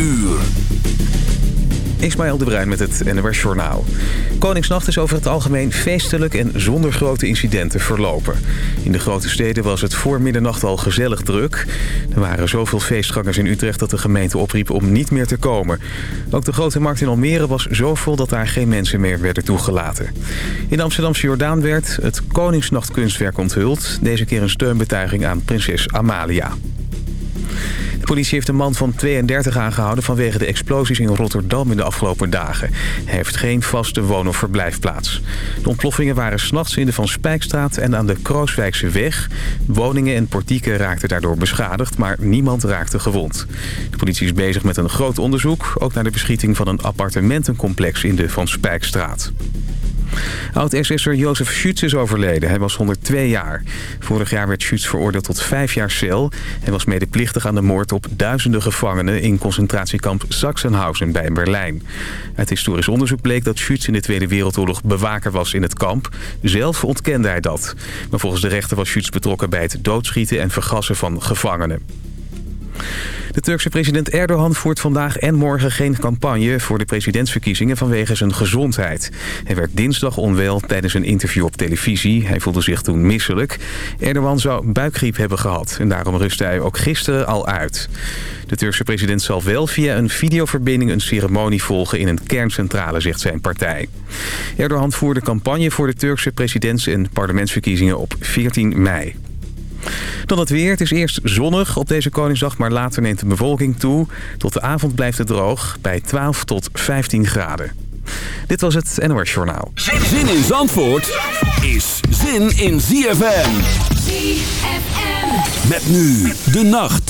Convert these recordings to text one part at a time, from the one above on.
uur. Ismaël de Bruin met het NOS Journaal. Koningsnacht is over het algemeen feestelijk en zonder grote incidenten verlopen. In de grote steden was het voor middernacht al gezellig druk. Er waren zoveel feestgangers in Utrecht dat de gemeente opriep om niet meer te komen. Ook de grote markt in Almere was zo vol dat daar geen mensen meer werden toegelaten. In Amsterdamse Jordaan werd het Koningsnachtkunstwerk onthuld. Deze keer een steunbetuiging aan prinses Amalia. De politie heeft een man van 32 aangehouden vanwege de explosies in Rotterdam in de afgelopen dagen. Hij heeft geen vaste woon- of verblijfplaats. De ontploffingen waren s'nachts in de Van Spijkstraat en aan de Krooswijkse weg. Woningen en portieken raakten daardoor beschadigd, maar niemand raakte gewond. De politie is bezig met een groot onderzoek, ook naar de beschieting van een appartementencomplex in de Van Spijkstraat. Oud-SS'er Jozef Schütz is overleden. Hij was 102 jaar. Vorig jaar werd Schütz veroordeeld tot vijf jaar cel. Hij was medeplichtig aan de moord op duizenden gevangenen... in concentratiekamp Sachsenhausen bij Berlijn. Uit historisch onderzoek bleek dat Schütz in de Tweede Wereldoorlog bewaker was in het kamp. Zelf ontkende hij dat. Maar volgens de rechter was Schütz betrokken bij het doodschieten en vergassen van gevangenen. De Turkse president Erdogan voert vandaag en morgen geen campagne voor de presidentsverkiezingen vanwege zijn gezondheid. Hij werd dinsdag onwel tijdens een interview op televisie. Hij voelde zich toen misselijk. Erdogan zou buikgriep hebben gehad en daarom rustte hij ook gisteren al uit. De Turkse president zal wel via een videoverbinding een ceremonie volgen in een kerncentrale, zegt zijn partij. Erdogan voerde campagne voor de Turkse presidents- en parlementsverkiezingen op 14 mei. Dan het weer. Het is eerst zonnig op deze Koningsdag, maar later neemt de bevolking toe. Tot de avond blijft het droog, bij 12 tot 15 graden. Dit was het NOS Journaal. Zin in Zandvoort is zin in ZFM. ZFM. Met nu de nacht.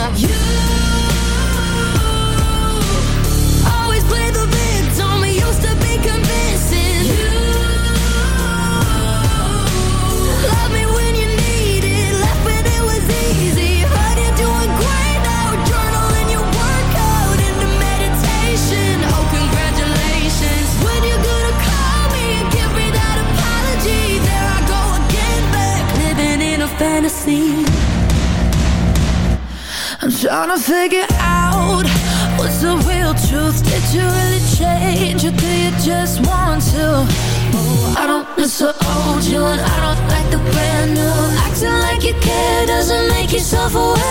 Make yourself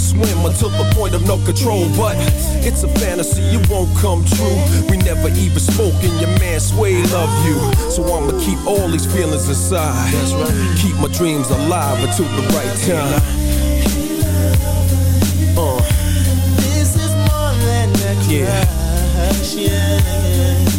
swim until the point of no control. But it's a fantasy, it won't come true. We never even spoke, and your man Sway love you. So I'ma keep all these feelings inside. Keep my dreams alive until the right time. Uh. This is more than a Yeah. crush. Yes.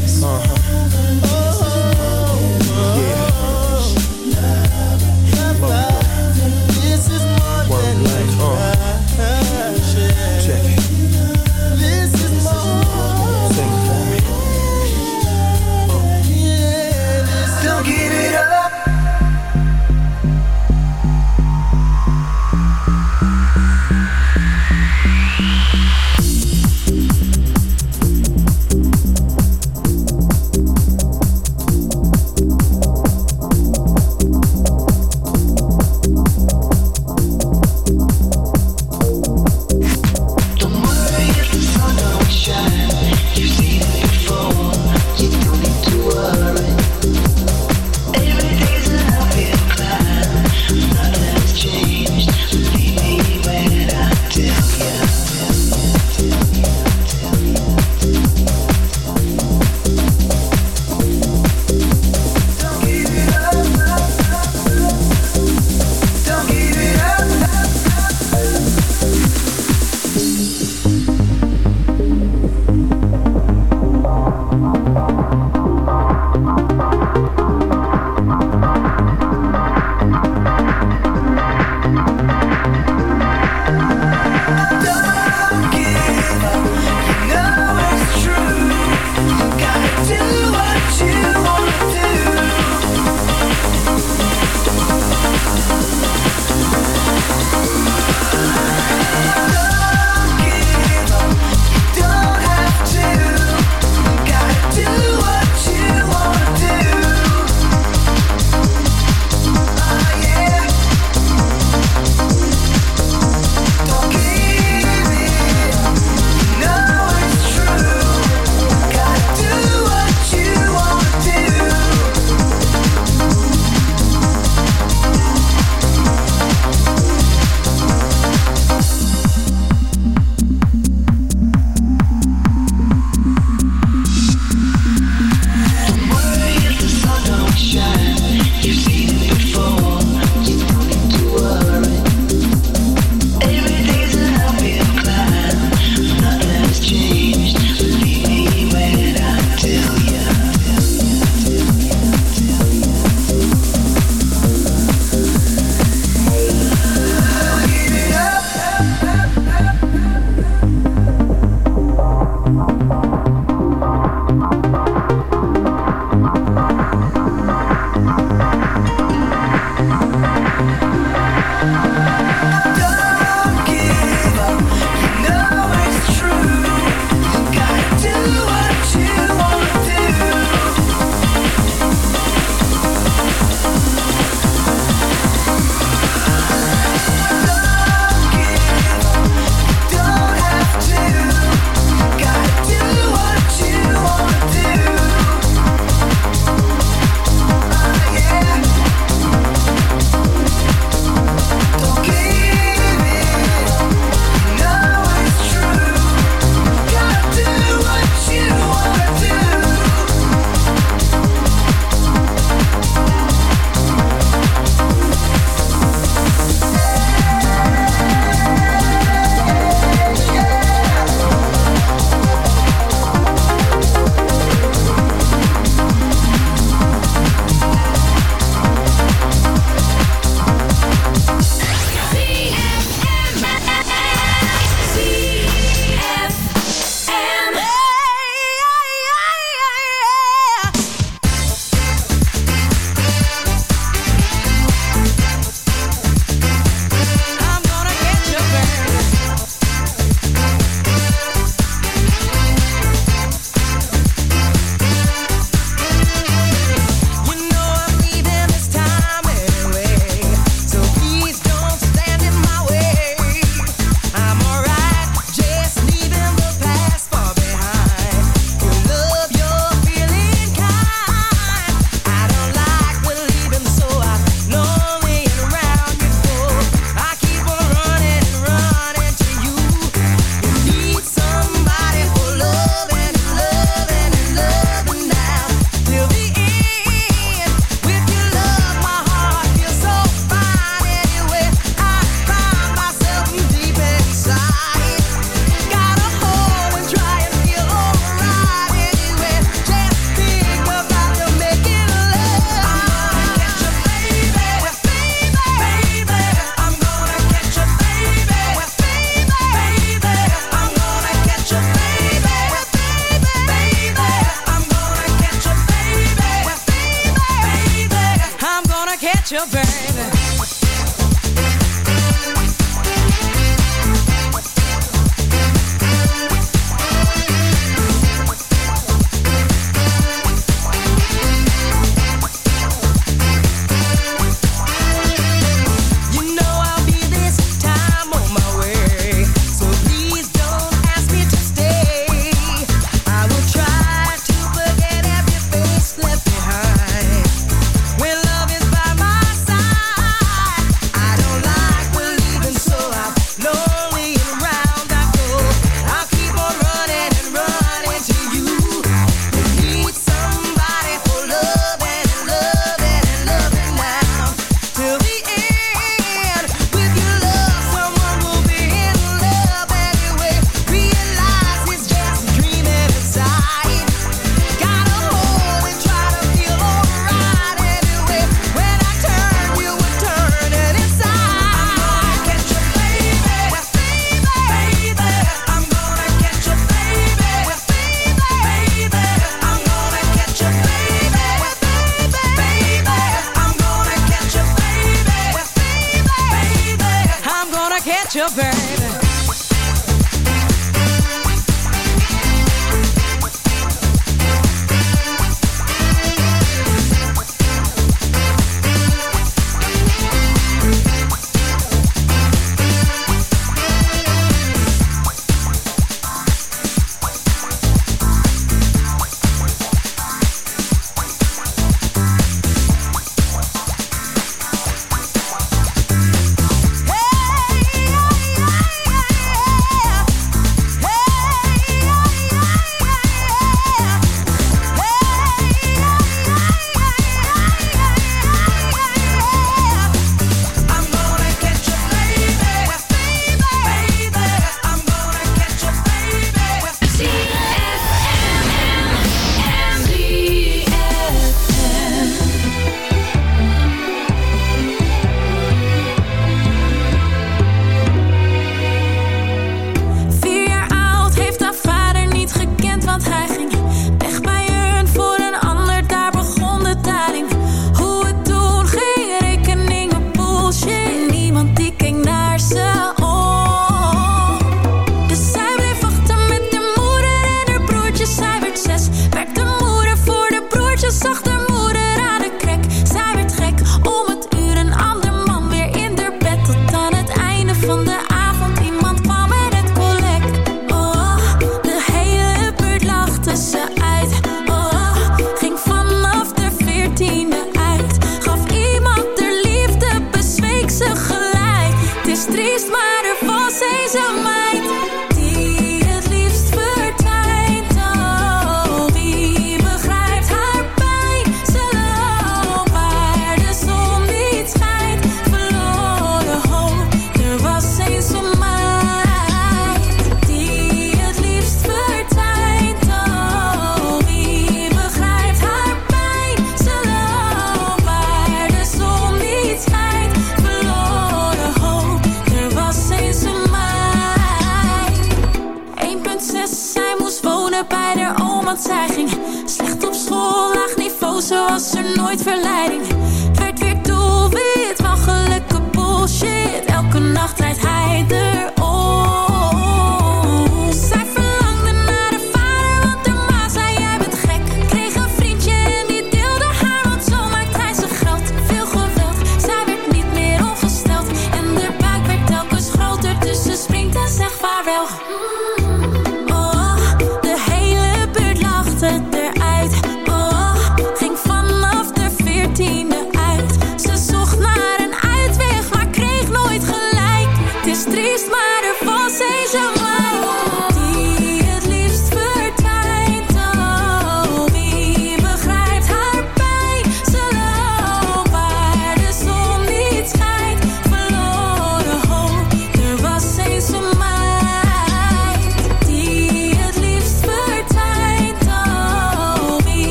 nooit verleiding.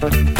Bye.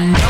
I know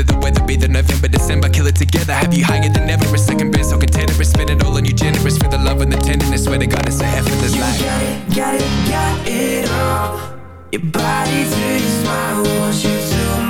Whether the weather be the November, December, kill it together. Have you higher than ever? A second best, so contented. Spend it all on you, generous for the love and the tenderness. Swear to God, it's a effortless life. Got it, got it, got it all Your body to your smile Want you to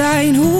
zijn. Hoe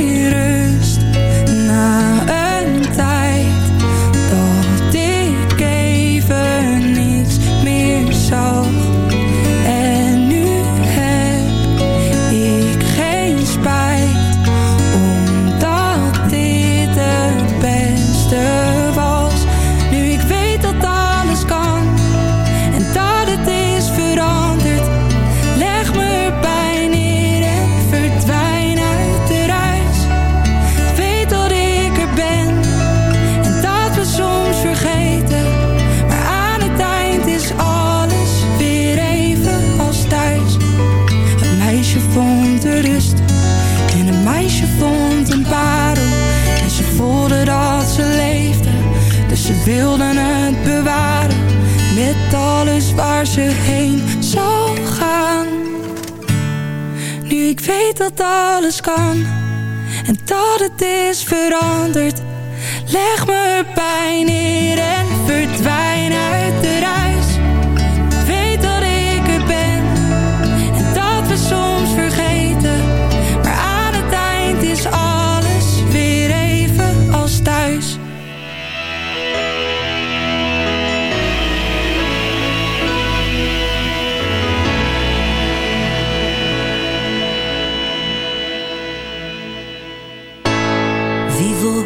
dat alles kan en dat het is veranderd. Leg me pijn neer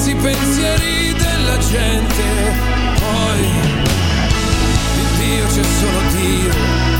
tu pensi i pensieri della gente, poi di Dio c'è solo Dio.